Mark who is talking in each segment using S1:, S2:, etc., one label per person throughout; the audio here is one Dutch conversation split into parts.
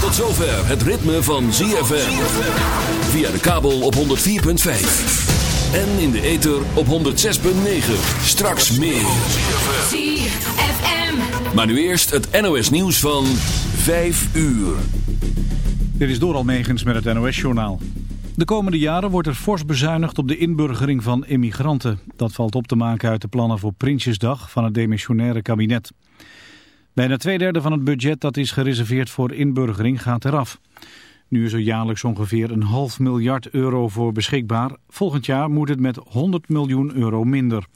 S1: Tot zover het ritme van ZFM. Via de kabel op 104.5. En in de ether op 106.9. Straks meer.
S2: ZFM.
S1: Maar nu eerst het NOS nieuws van 5 uur.
S3: Dit is Doral Megens met het NOS-journaal. De komende jaren wordt er fors bezuinigd op de inburgering van immigranten. Dat valt op te maken uit de plannen voor Prinsjesdag van het demissionaire kabinet. Bijna twee derde van het budget dat is gereserveerd voor inburgering gaat eraf. Nu is er jaarlijks ongeveer een half miljard euro voor beschikbaar. Volgend jaar moet het met 100 miljoen euro minder.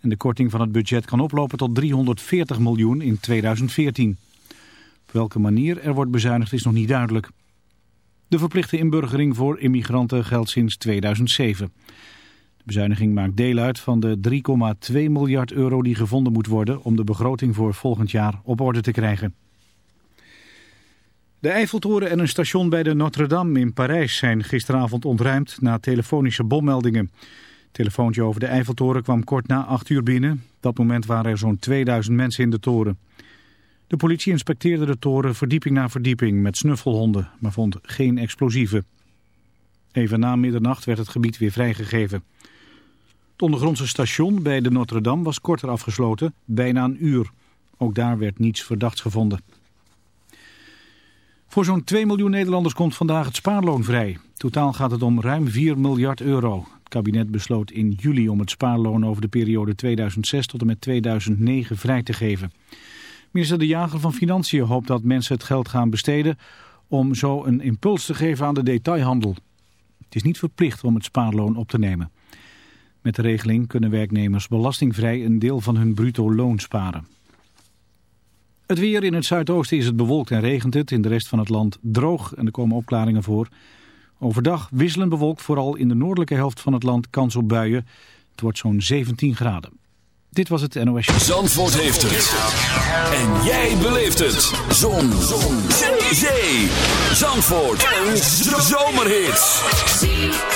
S3: En de korting van het budget kan oplopen tot 340 miljoen in 2014. Op welke manier er wordt bezuinigd is nog niet duidelijk. De verplichte inburgering voor immigranten geldt sinds 2007. Bezuiniging maakt deel uit van de 3,2 miljard euro die gevonden moet worden om de begroting voor volgend jaar op orde te krijgen. De Eiffeltoren en een station bij de Notre-Dame in Parijs zijn gisteravond ontruimd na telefonische bommeldingen. Het telefoontje over de Eiffeltoren kwam kort na 8 uur binnen. Op dat moment waren er zo'n 2000 mensen in de toren. De politie inspecteerde de toren verdieping na verdieping met snuffelhonden, maar vond geen explosieven. Even na middernacht werd het gebied weer vrijgegeven. Het ondergrondse station bij de Notre-Dame was korter afgesloten, bijna een uur. Ook daar werd niets verdachts gevonden. Voor zo'n 2 miljoen Nederlanders komt vandaag het spaarloon vrij. Totaal gaat het om ruim 4 miljard euro. Het kabinet besloot in juli om het spaarloon over de periode 2006 tot en met 2009 vrij te geven. Minister De Jager van Financiën hoopt dat mensen het geld gaan besteden om zo een impuls te geven aan de detailhandel. Het is niet verplicht om het spaarloon op te nemen. Met de regeling kunnen werknemers belastingvrij een deel van hun bruto loon sparen. Het weer in het zuidoosten is het bewolkt en regent het. In de rest van het land droog en er komen opklaringen voor. Overdag wisselend bewolkt, vooral in de noordelijke helft van het land kans op buien. Het wordt zo'n 17 graden. Dit was het NOS.
S1: Zandvoort heeft het. En jij beleeft het. Zon. Zon. Zee. Zandvoort. Een zomerhit.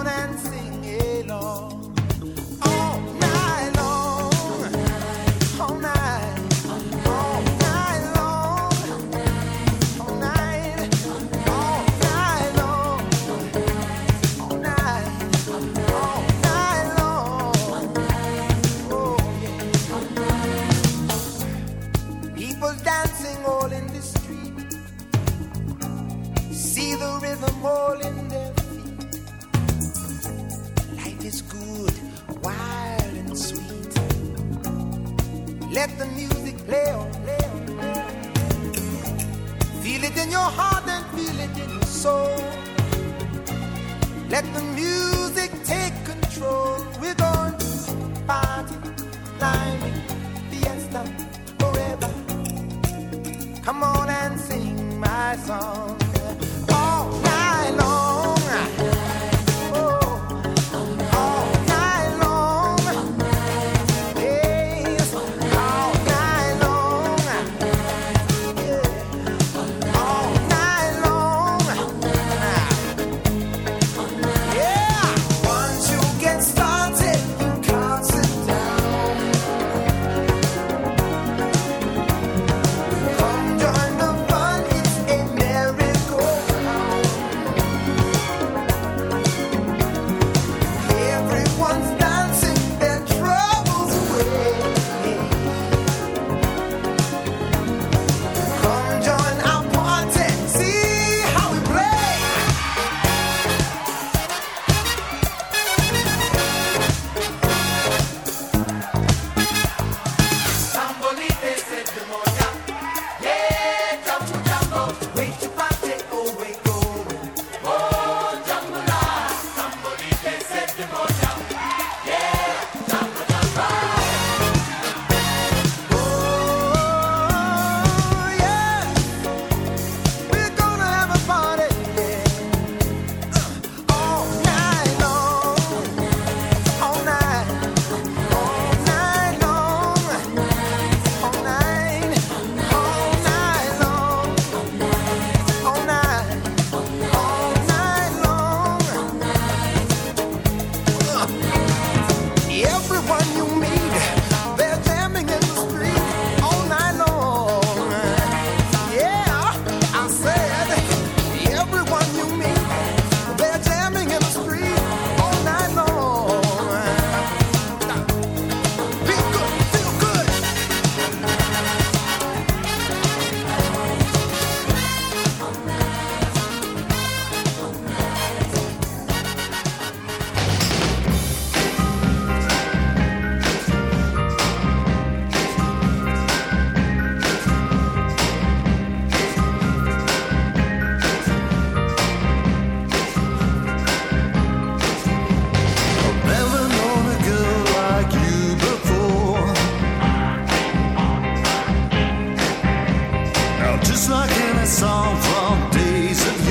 S4: just like any song from days
S5: of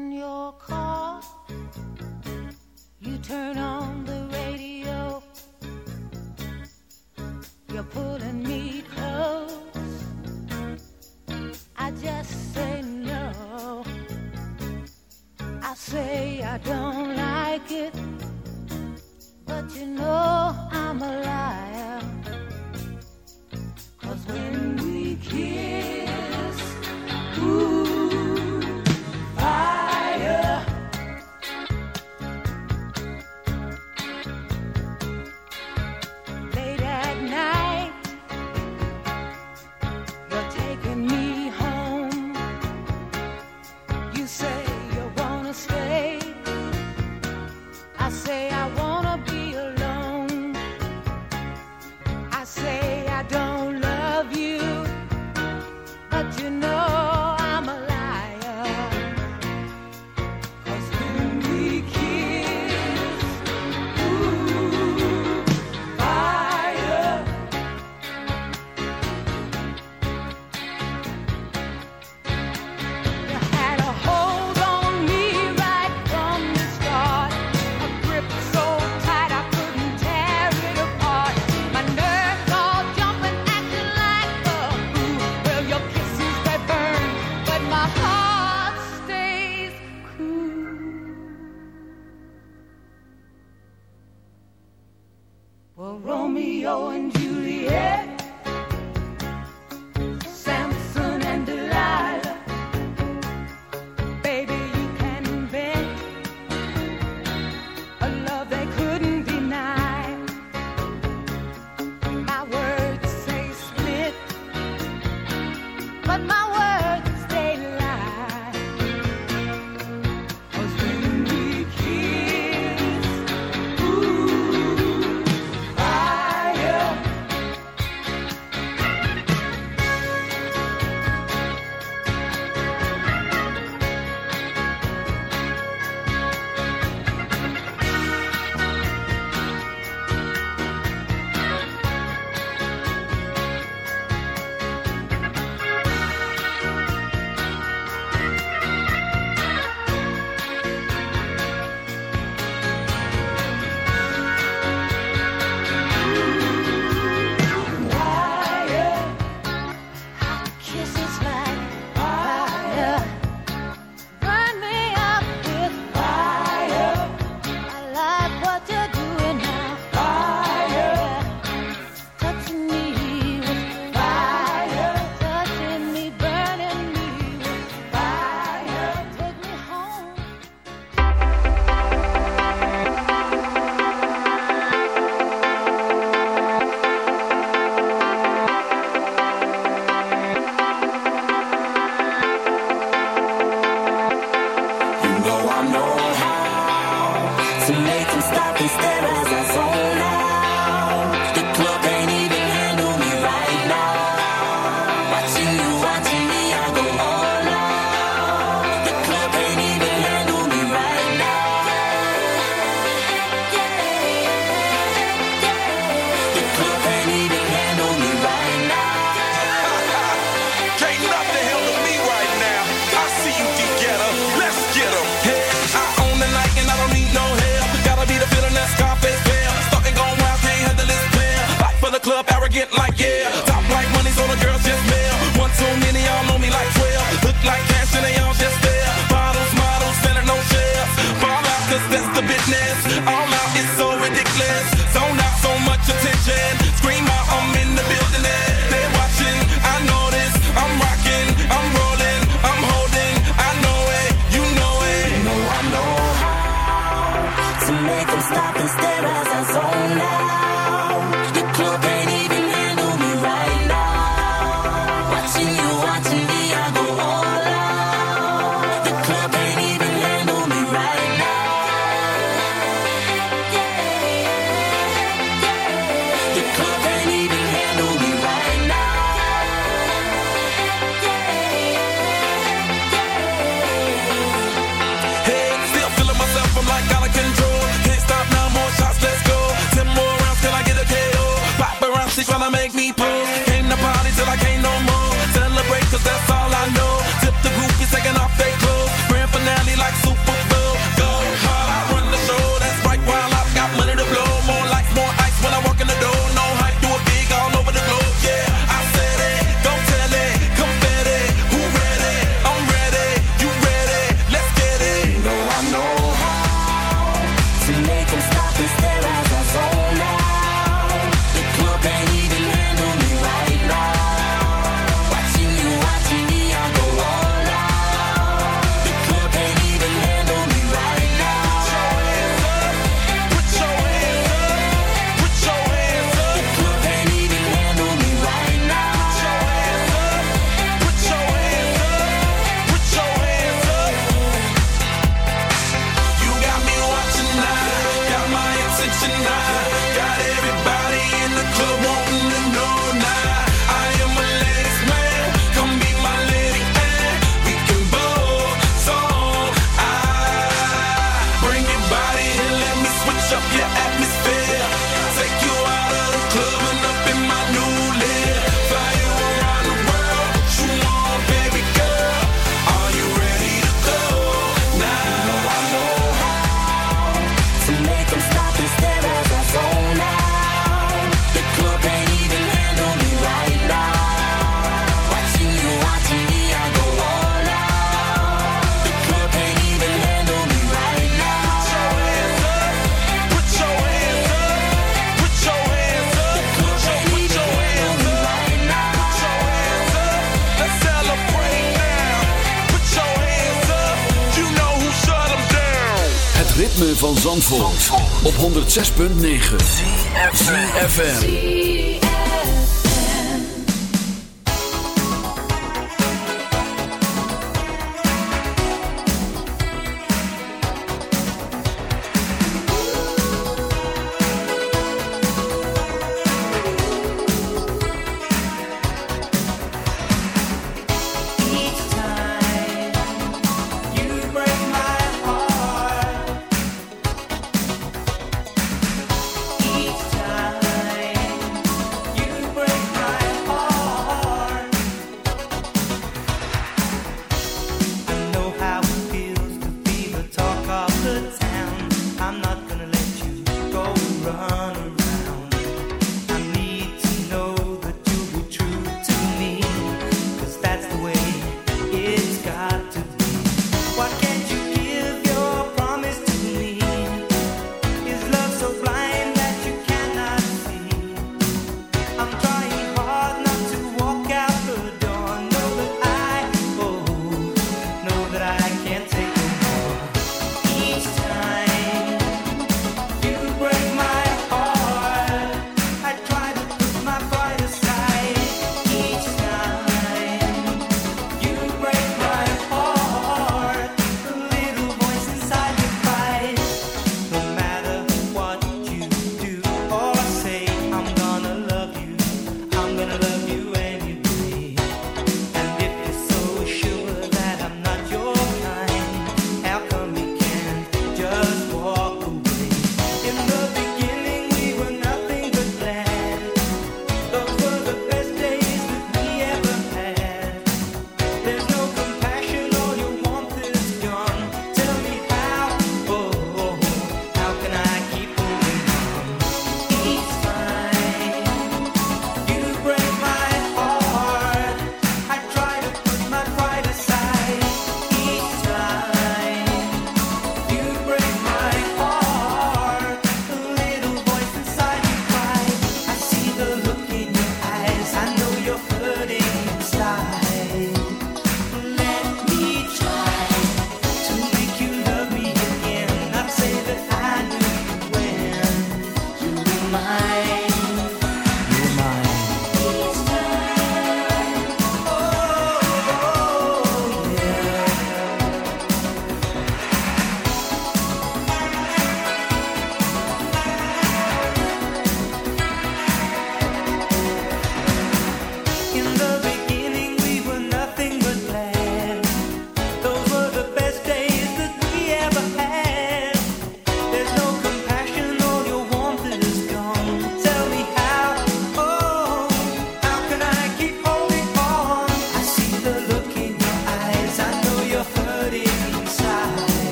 S2: turn on
S6: 106.9